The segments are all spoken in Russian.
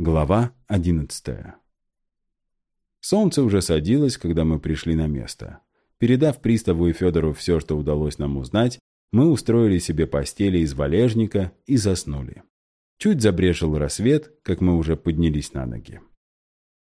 Глава 11 Солнце уже садилось, когда мы пришли на место. Передав приставу и Федору все, что удалось нам узнать, мы устроили себе постели из валежника и заснули. Чуть забрежил рассвет, как мы уже поднялись на ноги.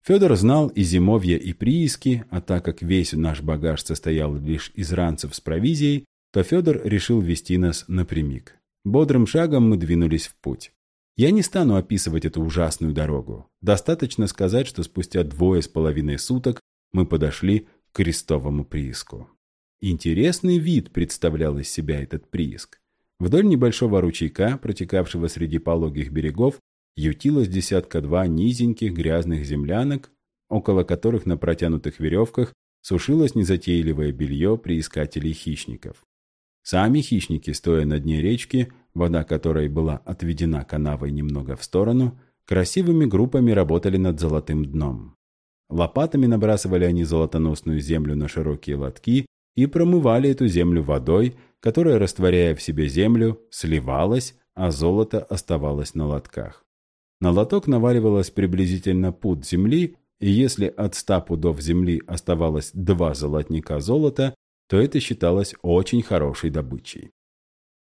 Федор знал и зимовья, и прииски, а так как весь наш багаж состоял лишь из ранцев с провизией, то Федор решил вести нас напрямик. Бодрым шагом мы двинулись в путь. Я не стану описывать эту ужасную дорогу. Достаточно сказать, что спустя двое с половиной суток мы подошли к крестовому прииску. Интересный вид представлял из себя этот прииск. Вдоль небольшого ручейка, протекавшего среди пологих берегов, ютилось десятка-два низеньких грязных землянок, около которых на протянутых веревках сушилось незатейливое белье приискателей хищников. Сами хищники, стоя на дне речки, вода которой была отведена канавой немного в сторону, красивыми группами работали над золотым дном. Лопатами набрасывали они золотоносную землю на широкие лотки и промывали эту землю водой, которая, растворяя в себе землю, сливалась, а золото оставалось на лотках. На лоток наваливалось приблизительно пуд земли, и если от ста пудов земли оставалось два золотника золота, то это считалось очень хорошей добычей.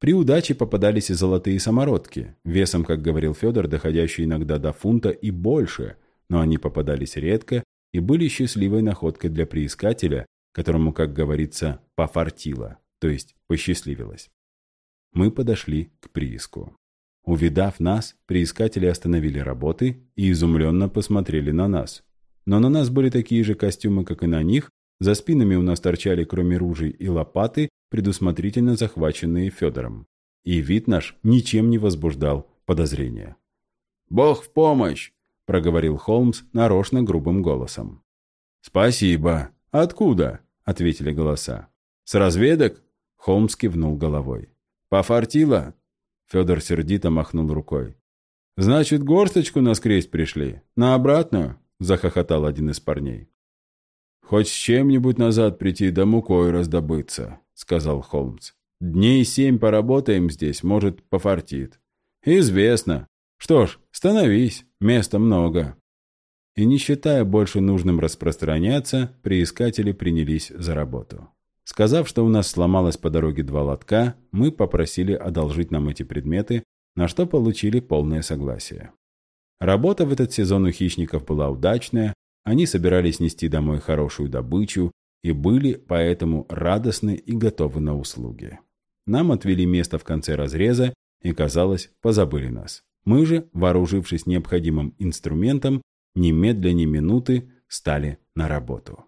При удаче попадались и золотые самородки, весом, как говорил Федор, доходящие иногда до фунта и больше, но они попадались редко и были счастливой находкой для приискателя, которому, как говорится, пофартило, то есть посчастливилось. Мы подошли к прииску. Увидав нас, приискатели остановили работы и изумленно посмотрели на нас. Но на нас были такие же костюмы, как и на них, за спинами у нас торчали, кроме ружей и лопаты, предусмотрительно захваченные Федором. И вид наш ничем не возбуждал подозрения. «Бог в помощь!» – проговорил Холмс нарочно грубым голосом. «Спасибо. Откуда?» – ответили голоса. «С разведок?» – Холмс кивнул головой. «Пофартило?» – Федор сердито махнул рукой. «Значит, горсточку на скресть пришли? На обратную?» – захохотал один из парней. «Хоть с чем-нибудь назад прийти да мукой раздобыться», — сказал Холмс. «Дней семь поработаем здесь, может, пофартит». «Известно. Что ж, становись, места много». И не считая больше нужным распространяться, приискатели принялись за работу. Сказав, что у нас сломалось по дороге два лотка, мы попросили одолжить нам эти предметы, на что получили полное согласие. Работа в этот сезон у хищников была удачная, они собирались нести домой хорошую добычу, и были поэтому радостны и готовы на услуги. Нам отвели место в конце разреза и, казалось, позабыли нас. Мы же, вооружившись необходимым инструментом, немедленно минуты стали на работу.